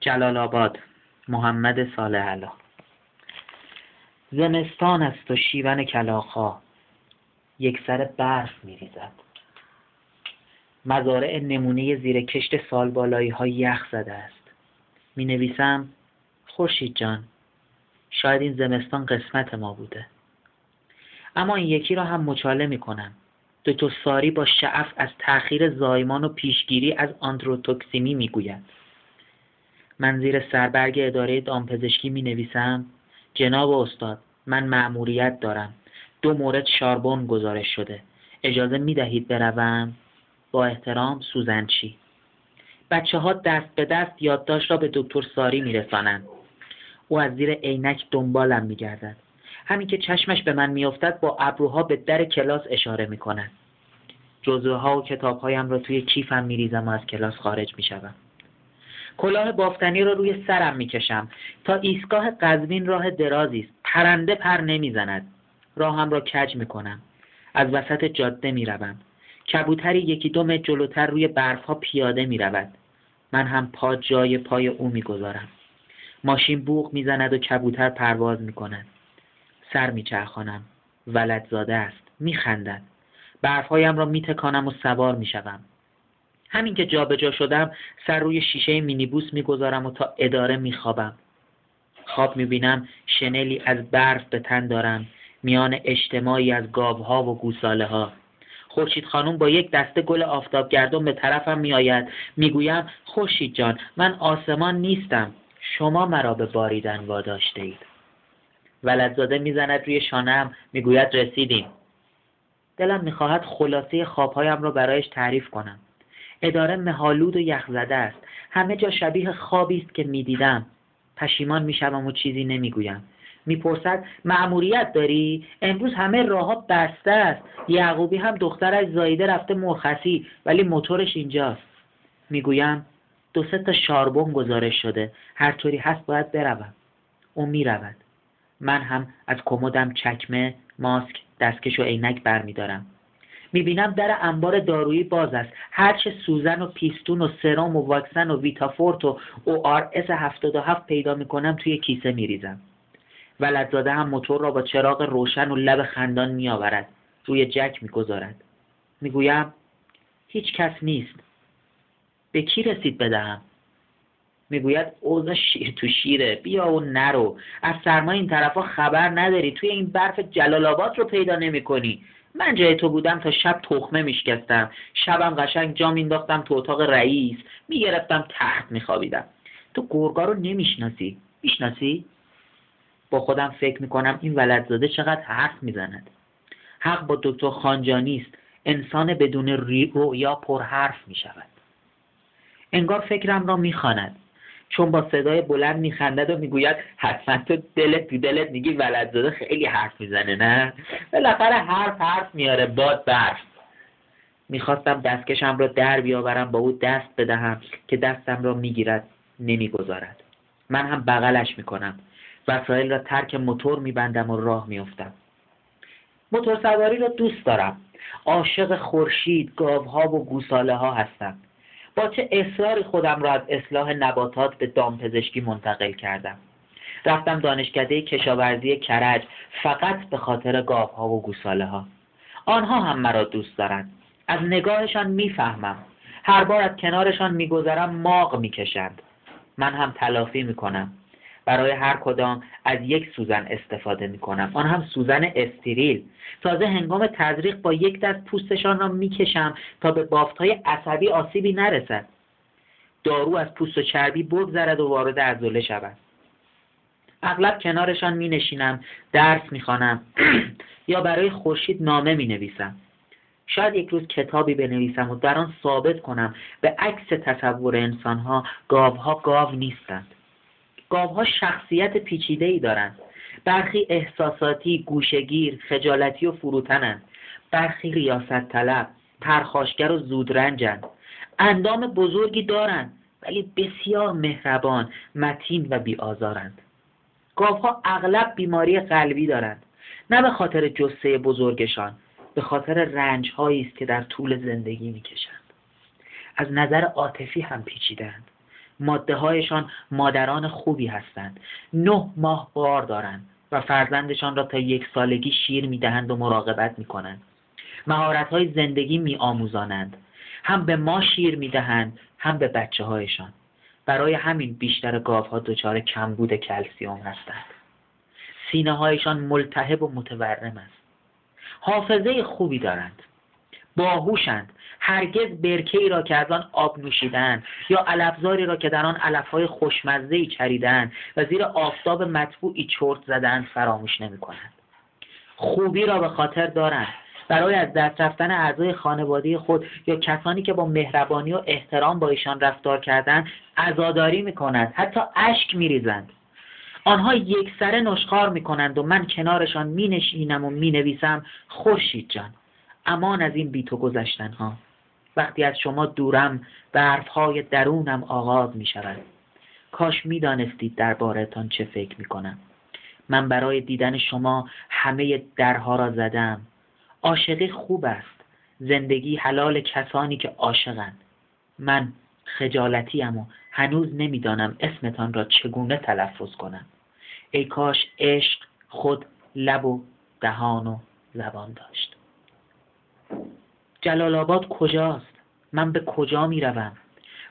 جلال آباد محمد صالح علا. زمستان است و شیون کلاخا یک سر برف میریزد. مزارع نمونه زیر کشت سالبالایی ها یخ زده است. می نویسم خورشید جان شاید این زمستان قسمت ما بوده. اما این یکی را هم مچاله می کنم دکتر ساری با شعف از تأخیر زایمان و پیشگیری از آندروتوکسیمی می‌گوید. من زیر سربرگ اداره دامپزشکی می نویسم جناب استاد من مأموریت دارم دو مورد شاربون گزارش شده اجازه می دهید بروم با احترام سوزنچی بچه ها دست به دست یادداشت را به دکتر ساری می رسانند. او از زیر عینک دنبالم می گردد. همین که چشمش به من میافتد با ابروها به در کلاس اشاره می کند. جزوه ها و کتاب هایم را توی کیفم می ریزم و از کلاس خارج می شدم. کلاه بافتنی را روی سرم می کشم تا ایستگاه قزوین راه درازی است. پرنده پر نمی‌زند. راهم را کج می کنم از وسط جاده می روم کبوتری یکی دو متر جلوتر روی برفها پیاده می رود من هم پا جای پای او می گذارم ماشین بوغ می‌زند و کبوتر پرواز می کند سر می چرخانم ولد زاده است. می خندد برفهایم را می تکانم و سوار می شوم. همین که جابجا جا شدم سر روی شیشه مینیبوس می‌گذارم و تا اداره میخوابم. خواب می‌بینم شنلی از برف به تن دارم میان اجتماعی از گاوها و گوساله ها خورشید خانم با یک دسته گل آفتابگردون به طرفم میآید. می‌گویم خورشید جان من آسمان نیستم. شما مرا به باریدن واداشته اید ولدزاده می‌زند روی شانم می‌گوید رسیدیم. دلم می‌خواهد خلاصه خوابهایم را برایش تعریف کنم. اداره مهالود و یخزده است. همه جا شبیه خوابی است که می‌دیدم. پشیمان می‌شوم و چیزی نمی‌گویم. می‌پرسد مأموریت داری؟ امروز همه راهها بسته است. یعقوبی هم دخترش زایده رفته مرخصی ولی موتورش اینجاست. می‌گویم دو سه تا شاربون گزارش شده. هر طوری هست باید بروم. او می‌رود. من هم از کمدم چکمه ماسک دستکش و عینک برمیدارم. می‌بینم در انبار دارویی باز است. هرچه سوزن و پیستون و سرم و واکسن و ویتافورت و او آر اس 77 پیدا می‌کنم توی کیسه میریزم. ولدزاده هم موتور را با چراغ روشن و لب خندان میآورد. روی جک می‌گذارد. می‌گویم هیچ کس نیست. به کی رسید بدهم؟ می‌گوید اوضاع شیر تو شیره. بیا و نرو. از سرما این طرفا خبر نداری. توی این برف جلال آباد رو پیدا نمی کنی من جای تو بودم تا شب تخمه میشکستم. شبم قشنگ جا مینداختم تو اتاق رئیس. می‌گرفتم تحت میخوابیدم. تو گرگا رو نمی‌شناسی؟ می‌شناسی؟ با خودم فکر می‌کنم این ولدزاده چقدر حرف می‌زند. حق با دکتر خانجانی است. انسان بدون رویا پر حرف می‌شود. انگار فکرم را می‌خواند. چون با صدای بلند میخندد و می‌گوید حتما تو دلت تو دلت میگی ولدزاده خیلی حرف می‌زنه نه؟ بالاخره حرف حرف میاره باد برف می‌خواستم دستکشم را در بیاورم با او دست بدهم که دستم را می‌گیرد نمی‌گذارد. من هم بغلش می‌کنم وسایل را ترک موتور میبندم و راه میافتم. موتور سواری را دوست دارم. عاشق خورشید گاوها و گوساله ها هستم. با چه اصراری خودم را از اصلاح نباتات به دامپزشکی منتقل کردم. رفتم دانشکده کشاورزی کرج فقط به خاطر گاوها و گوساله ها آنها هم مرا دوست دارند. از نگاهشان می‌فهمم. هر بار از کنارشان میگذرم ماغ می‌کشند. من هم تلافی می‌کنم. برای هر کدام از یک سوزن استفاده می کنم آن هم سوزن استریل. تازه هنگام تزریق با یک دست پوستشان را می‌کشم تا به های عصبی آسیبی نرسد. دارو از پوست و چربی بگذرد و وارد عضله شود. اغلب کنارشان می نشینم درس می خانم یا برای خورشید نامه می نویسم شاید یک روز کتابی بنویسم و در آن ثابت کنم به عکس تصور انسانها گاوها گاو نیستند. گاوها شخصیت پیچیده ای دارند. برخی احساساتی گوشگیر خجالتی و فروتنند. برخی ریاست طلب پرخاشگر و زودرنجند. اندام بزرگی دارند ولی بسیار مهربان متین و بیآزارند. گاوها اغلب بیماری قلبی دارند. نه به خاطر جسه بزرگشان به خاطر رنج است که در طول زندگی می‌کشند. از نظر عاطفی هم پیچیدند ماده هایشان مادران خوبی هستند. نه ماه بار دارند و فرزندشان را تا یک سالگی شیر می‌دهند و مراقبت می‌کنند. مهارت های زندگی می آموزانند هم به ما شیر می‌دهند هم به بچه هایشان برای همین بیشتر گاوها دچار کمبود کلسیوم هستند. سینه هایشان ملتهب و متورم است. حافظه خوبی دارند. باهوشند. هرگز برکه ای را که از آن آب نوشیدن یا علفزاری را که در آن علفهای خوشمزه ای چریدن و زیر آفتاب مطبوعی چرت زدن فراموش نمی کنند. خوبی را به خاطر دارند. برای از دست رفتن اعضای خانواده خود یا کسانی که با مهربانی و احترام با ایشان رفتار کردند عزاداری می کنند حتی اشک می ریزند آنها یک سره نشخار می کنند و من کنارشان می نشینم و می نویسم خورشید جان امان از این بی تو گذشتن ها وقتی از شما دورم های درونم آغاز می شود کاش می دانستید دربارهتان چه فکر می کنم من برای دیدن شما همه درها را زدم. عاشقی خوب است. زندگی حلال کسانی که عاشقند. من خجالتیم و هنوز نمی‌دانم اسمتان را چگونه تلفظ کنم. ای کاش عشق خود لب و دهان و زبان داشت. جلال آباد کجاست؟ من به کجا می روم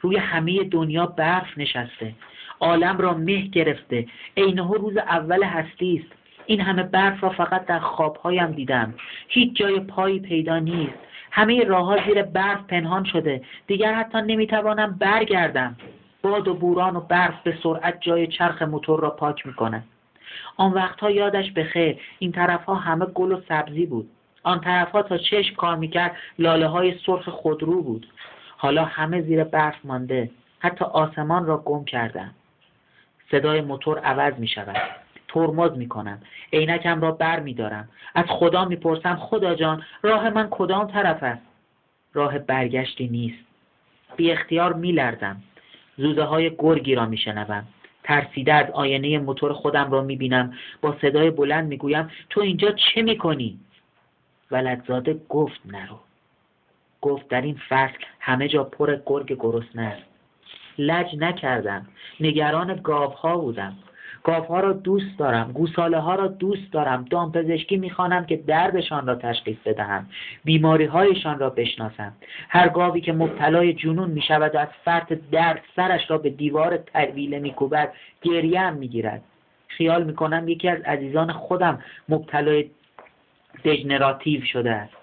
روی همه دنیا برف نشسته. عالم را مه گرفته. عینه روز اول هستی است. این همه برف را فقط در خوابهایم دیدم. هیچ جای پایی پیدا نیست. همه راهها زیر برف پنهان شده. دیگر حتی نمی‌توانم برگردم. باد و بوران و برف به سرعت جای چرخ موتور را پاک می‌کنه. آن وقتها یادش به خیر این طرفها همه گل و سبزی بود. آن طرفها تا چشم کار می‌کرد لاله های سرخ خودرو بود. حالا همه زیر برف مانده. حتی آسمان را گم کردم صدای موتور عوض می شود ترمز می کنم عینکم را بر می دارم از خدا می پرسم خدا جان راه من کدام طرف است؟ راه برگشتی نیست. بی اختیار می لرزم زوزه های گرگی را می شنوم ترسیده از آینه موتور خودم را می بینم با صدای بلند می گویم تو اینجا چه می کنی؟ ولدزاده گفت نرو. گفت در این فصل همه جا پر گرگ گرسنه است. لج نکردم. نگران گاوها بودم. گاوها را دوست دارم. گوساله ها را دوست دارم. دامپزشکی می‌خوانم که دردشان را تشخیص بدهم. بیماری هایشان را بشناسم. هر گاوی که مبتلای جنون می شود و از فرط درد سرش را به دیوار ترویله میکوبد گریه هم می‌گیرد. خیال می‌کنم یکی از عزیزان خودم مبتلای دژنراتیو شده است.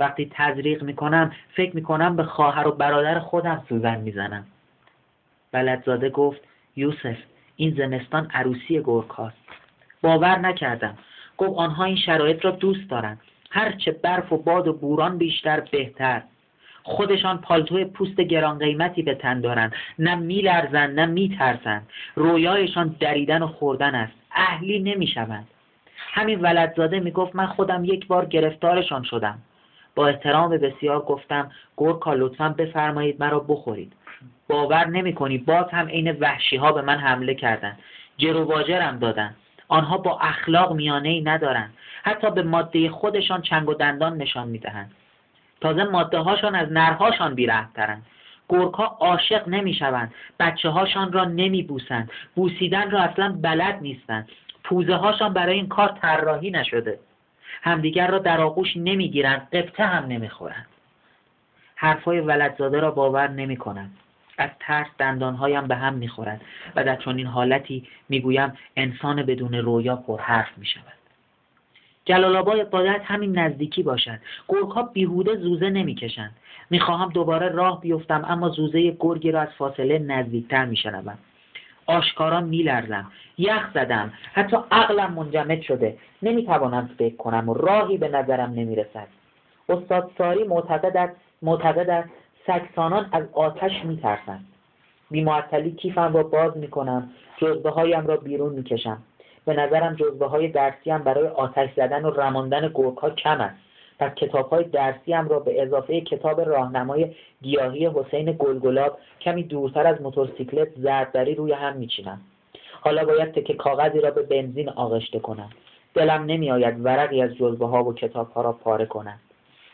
وقتی تزریق می‌کنم فکر می‌کنم به خواهر و برادر خودم سوزن می‌زنم. بلدزاده گفت یوسف این زمستان عروسی گرکاست باور نکردم. گفت آنها این شرایط را دوست دارند. هرچه برف و باد و بوران بیشتر بهتر. خودشان پالتوی پوست گران قیمتی به تن دارند. نه میلرزند نه میترسند. رویایشان دریدن و خوردن است. اهلی نمی‌شوند. همین ولدزاده می‌گفت من خودم یک بار گرفتارشان شدم. با احترام بسیار گفتم گرکا لطفا بفرمایید مرا بخورید. باور نمی کنی باز هم عین وحشی ها به من حمله کردند جر واجرم دادن. آنها با اخلاق میانه ای ندارند حتی به ماده خودشان چنگ و دندان نشان می‌دهند. تازه ماده هاشان از نرهاشان بیرحمترند گرگها عاشق نمی‌شوند. بچه هاشان را نمی بوسند بوسیدن را اصلا بلد نیستند. پوزه هاشان برای این کار طراحی نشده. همدیگر را در آغوش نمی‌گیرند قبطه هم نمی‌خورند. حرفهای ولدزاده را باور نمی کنند از ترس دندانهایم به هم می‌خورد و در چنین حالتی می‌گویم انسان بدون رویا پر حرف می شود جلال آباد باید همین نزدیکی باشد. گرگها بیهوده زوزه نمی‌کشند. می‌خواهم دوباره راه بیفتم اما زوزه گرگی را از فاصله نزدیکتر میشنوم. آشکارا میلرزم یخ زدم حتی عقلم منجمد شده. نمی‌توانم فکر کنم و راهی به نظرم نمی‌رسد. استاد ساری معتقد است معتقد است سکسانان از آتش میترسند. بیمعطلی کیفم را باز می‌کنم جزبه هایم را بیرون می‌کشم. به نظرم جزبه های درسی هم برای آتش زدن و رماندن گرگ ها کم است. پس کتاب های درسی هم را به اضافه کتاب راهنمای گیاهی حسین گلگلاب کمی دورتر از موتورسیکلت زردبری روی هم میچینم. حالا باید تکه کاغذی را به بنزین آغشته کنم. دلم نمیآید ورقی از جزبه ها و کتاب ها را پاره کنم.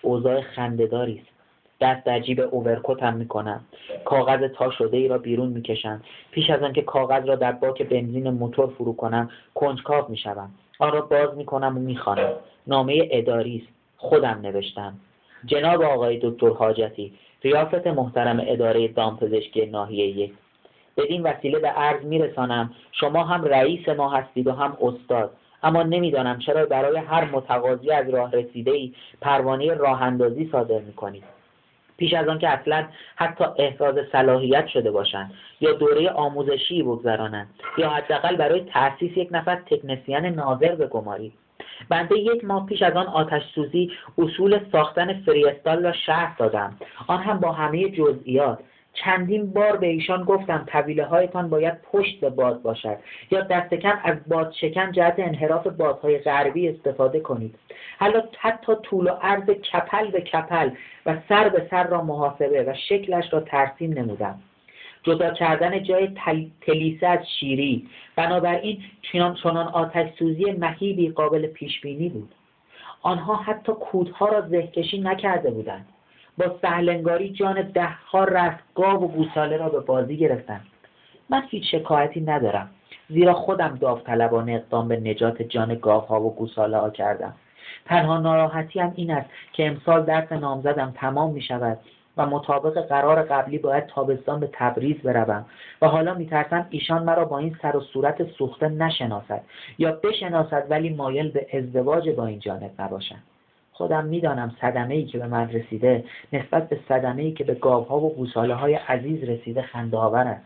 اوضاع خندهداری است. دست در جیب اوورکوتم می‌کنم. کاغذ تا شده ای را بیرون می‌کشم. پیش از آنکه کاغذ را در باک بنزین موتور فرو کنم کنجکاو می‌شوم. آن را باز می‌کنم و می‌خوانم. نامه اداری است. خودم نوشتم. جناب آقای دکتر حاجتی ریاست محترم اداره دامپزشکی ناحیه یک. بدین وسیله به عرض میرسانم شما هم رئیس ما هستید و هم استاد. اما نمی‌دانم چرا برای هر متقاضی از راه رسیده ای پروانه راه اندازی صادر می‌کنید. پیش از آنکه اصلا حتی احراز صلاحیت شده باشند یا دوره آموزشی بگذرانند یا حداقل برای تأسیس یک نفر تکنسیان ناظر بگمارید بنده یک ماه پیش از آن آتش سوزی اصول ساختن فریستال را شرح دادم. آن هم با همه جزئیات. چندین بار به ایشان گفتم طویله هایتان باید پشت به باد باشد. یا دست کم از باد شکن جهت انحراف بادهای غربی استفاده کنید. حالا حتی طول و عرض کپل به کپل و سر به سر را محاسبه و شکلش را ترسیم نمودم. جدا کردن جای تلیسه از شیری. بنابراین چنان چنان آتش سوزی مهیبی قابل پیش بینی بود. آنها حتی کودها را زهکشی نکرده بودند. با سهلنگاری جان دهها رست گاو و گوساله را به بازی گرفتند. من هیچ شکایتی ندارم زیرا خودم داوطلبانه اقدام به نجات جان گاوها و گوساله ها کردم. تنها ناراحتی هم این است که امسال درس نامزدم تمام می شود و مطابق قرار قبلی باید تابستان به تبریز بروم. و حالا میترسم ایشان مرا با این سر و صورت سوخته نشناسد یا بشناسد ولی مایل به ازدواج با این جانب نباشد خودم می‌دانم صدمه ای که به من رسیده نسبت به صدمه ای که به گاوها و گوساله های عزیز رسیده خندهآور است.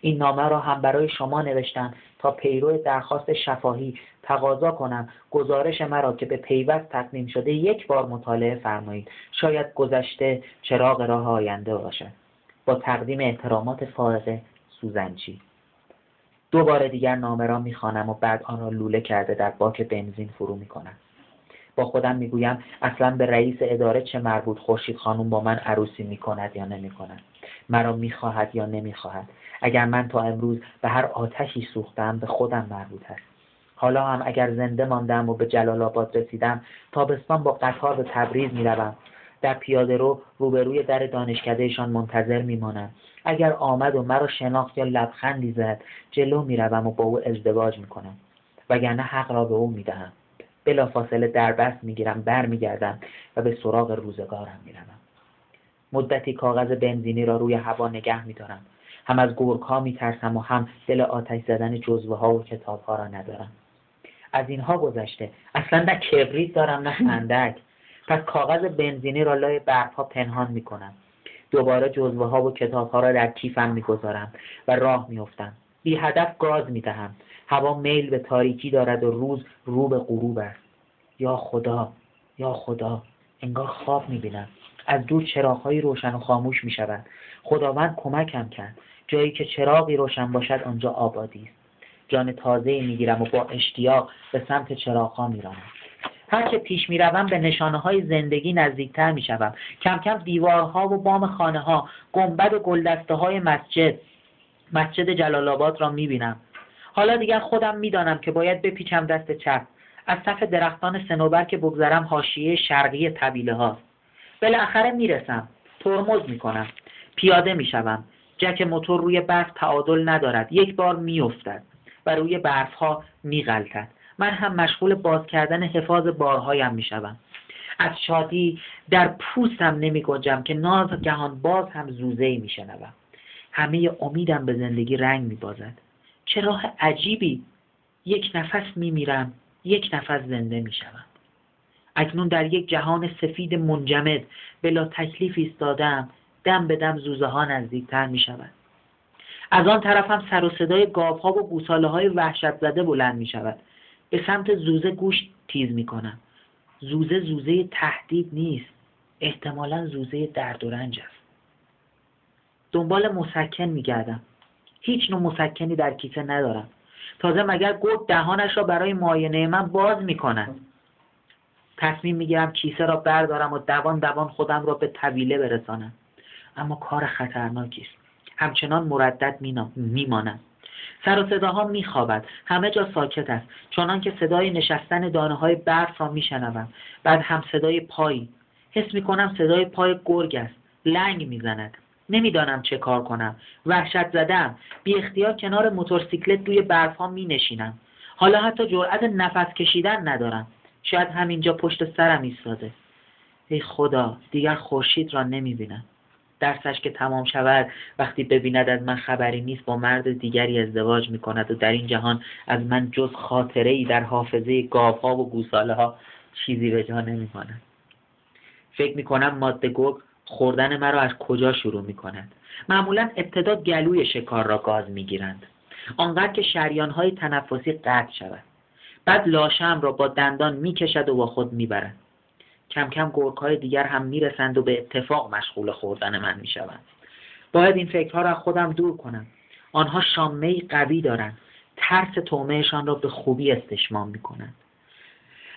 این نامه را هم برای شما نوشتم تا پیرو درخواست شفاهی تقاضا کنم. گزارش مرا که به پیوست تقدیم شده یک بار مطالعه فرمایید. شاید گذشته چراغ راه آینده باشد. با تقدیم احترامات فارغ سوزنچی. دو بار دیگر نامه را می‌خوانم و بعد آن را لوله کرده در باک بنزین فرو می‌کنم. با خودم می‌گویم اصلا به رئیس اداره چه مربوط خورشید خانم با من عروسی می‌کند یا نمی‌کند. مرا می‌خواهد یا نمی‌خواهد. اگر من تا امروز به هر آتشی سوختم به خودم مربوط است. حالا هم اگر زنده ماندم و به جلال آباد رسیدم تابستان با قطار به تبریز می‌روم. در پیاده رو روبروی در دانشکدهشان منتظر میمانم. اگر آمد و مرا شناخت یا لبخندی زد جلو می‌روم و با او ازدواج می‌کنم. وگرنه حق را به او می‌دهم. بلافاصله دربست می‌گیرم برمیگردم و به سراغ روزگارم می‌روم. مدتی کاغذ بنزینی را روی هوا نگه میدارم. هم از گرگ ها میترسم و هم دل آتش زدن جزوه ها و کتاب ها را ندارم. از اینها گذشته. اصلا نه کبریت دارم نه خندک. پس کاغذ بنزینی را لای برف ها پنهان می‌کنم. دوباره جزوه ها و کتاب ها را در کیفم می‌گذارم و راه میافتم. بی هدف گاز می‌دهم. هوا میل به تاریکی دارد و روز رو به غروب است. یا خدا یا خدا انگار خواب می‌بینم. از دور چراغهایی روشن و خاموش می‌شوند. خداوند کمکم کرد. جایی که چراغی روشن باشد آنجا آبادی است. جان تازه می‌گیرم و با اشتیاق به سمت چراغها میرانم هر که پیش می‌روم به نشانه های زندگی نزدیکتر می‌شوم. کم کم دیوارها و بام خانه ها گنبد و گلدسته های مسجد مسجد جلال آباد را می‌بینم. حالا دیگر خودم می‌دانم که باید بپیچم دست چپ. از صف درختان سنوبر که بگذرم حاشیه شرقی طبیله هاست. بالاخره می‌رسم. ترمز می‌کنم. پیاده می‌شوم. جک موتور روی برف تعادل ندارد. یک بار میافتد و روی برف ها میغلطد. من هم مشغول باز کردن حفاظ بارهایم می‌شوم. از شادی در پوستم نمی گنجم که ناز گهان باز هم زوزه می شنوم. همه امیدم به زندگی رنگ می بازد. چه راه عجیبی. یک نفس می میرم یک نفس زنده می شوم. اکنون در یک جهان سفید منجمد بلا تکلیف ایستادم دم به دم زوزه ها نزدیکتر می شود. از آن طرف هم سر و صدای گاف ها و گوساله های وحشت زده بلند می شود. به سمت زوزه گوش تیز می کنم. زوزه زوزه تهدید نیست. احتمالا زوزه درد و رنج است. دنبال مسکن می گردم. هیچ نوع مسکنی در کیسه ندارم. تازه مگر گرد دهانش را برای معاینه من باز می کند. تصمیم می‌گیرم کیسه را بردارم و دوان دوان خودم را به طویله برسانم. اما کار خطرناکی است همچنان مردد میمانم. سر و صداها میخوابد. همه جا ساکت است. چنان که صدای نشستن دانه های برف را میشنوم. بعد هم صدای پایی. حس می‌کنم صدای پای گرگ است. لنگ می‌زند. نمی‌دانم چه کار کنم. وحشت زدم بی اختیار کنار موتورسیکلت روی می نشینم حالا حتی جرأت نفس کشیدن ندارم. شاید همینجا پشت سرم ایستاده. ای خدا دیگر خورشید را نمی‌بینم. درسش که تمام شود وقتی ببیند از من خبری نیست با مرد دیگری ازدواج می کند و در این جهان از من جز خاطره ای در حافظه گاف ها و گوساله ها چیزی به جا نمی کند. فکر می کنم ماده گرگ خوردن مرا از کجا شروع می کند معمولا ابتدا گلوی شکار را گاز می گیرند آنقدر که شریان های تنفسی قطع شود. بعد لاشم را با دندان می کشد و با خود می برد. کم کم گرگ های دیگر هم می رسند و به اتفاق مشغول خوردن من می شوند. باید این فکرها را خودم دور کنم آنها شامه قوی دارند ترس تومهشان را به خوبی استشمام می کنند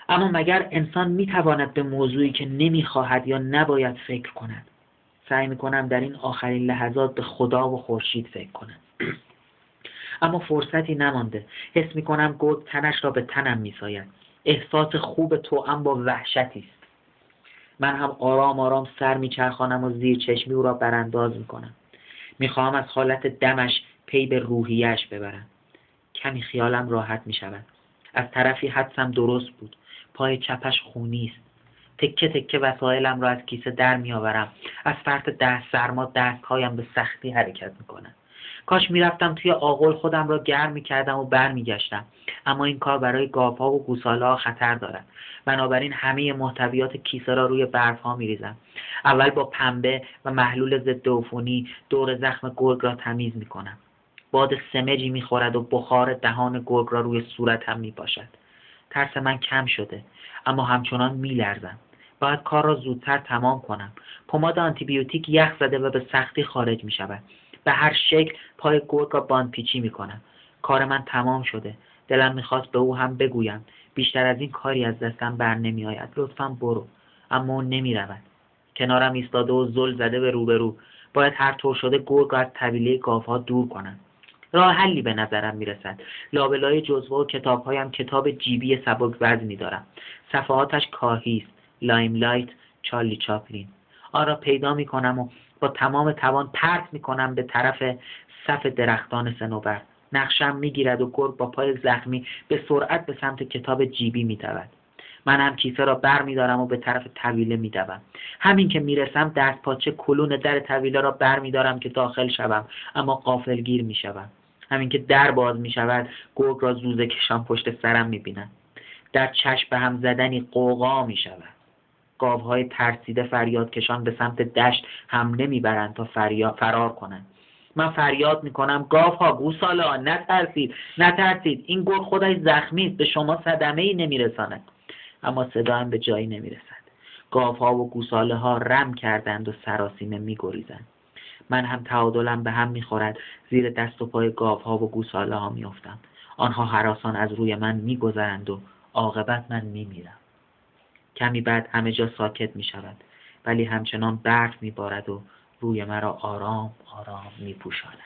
اما مگر انسان می تواند به موضوعی که نمی‌خواهد یا نباید فکر کند سعی می کنم در این آخرین لحظات به خدا و خورشید فکر کنم اما فرصتی نمانده. حس می کنم گرگ تنش را به تنم می ساید. احساس خوب تو هم با وحشتی است. من هم آرام آرام سر میچرخانم و زیر چشمی او را برانداز می‌کنم. می‌خواهم از حالت دمش پی به روحیش ببرم. کمی خیالم راحت می‌شود. از طرفی حدسم درست بود. پای چپش خونی است. تکه تکه وسایلم را از کیسه در میآورم. از فرط دست سرما دستهایم به سختی حرکت می‌کنم کاش می‌رفتم توی آغل خودم را گرم می‌کردم و برمیگشتم. اما این کار برای گاوها و گوساله ها خطر دارد. بنابراین همه محتویات کیسه را روی برف ها میریزم. اول با پنبه و محلول ضد عفونی دور زخم گرگ را تمیز می‌کنم. باد سمجی می‌خورد و بخار دهان گرگ را روی صورتم میپاشد. ترس من کم شده اما همچنان میلرزم. باید کار را زودتر تمام کنم. پماد آنتیبیوتیک یخ زده و به سختی خارج می شود به هر شکل پای گرگ را باندپیچی می کنم کار من تمام شده. دلم می‌خواست به او هم بگویم. بیشتر از این کاری از دستم بر نمی آید لطفا برو. اما او نمی رود کنارم ایستاده و زل زده به روبرو. باید هر طور شده گرگ از طویله گاوها دور کنم. راه حلی به نظرم می‌رسد. لابلای جزوه و کتابهایم کتاب جیبی سبک وزنی دارم. صفحاتش کاهی است. Limelight چارلی چاپلین آن را پیدا می کنم و با تمام توان پرت می کنم به طرف صف درختان سنوبر نقشم می‌گیرد و گرگ با پای زخمی به سرعت به سمت کتاب جیبی میدود. من هم کیسه را بر میدارم و به طرف طویله میدوم. همین که می‌رسم دست پاچه کلون در طویله را بر میدارم که داخل شوم اما قافلگیر می‌شوم. همین که در باز می‌شود گرگ را زوزه کشان پشت سرم می‌بینم در چشم به هم زدنی قوقا می‌شود. گاوهای ترسیده فریاد کشان به سمت دشت حمله می‌برند تا فرار کنند. من فریاد می‌کنم گاف ها نترسید نترسید. این گرگ خودش زخمی است به شما صدمه ای نمیرساند. اما صدا هم به جایی نمی‌رسد. گاف ها و گوساله ها رم کردند و سراسیمه میگریزند. من هم تعادلم به هم می‌خورد. زیر دست و پای گاف ها و گوساله ها میافتم. آنها حراسان از روی من میگذرند و عاقبت من میمیرم. کمی بعد همه جا ساکت می شود ولی همچنان برف می بارد و روی مرا آرام آرام می پوشاند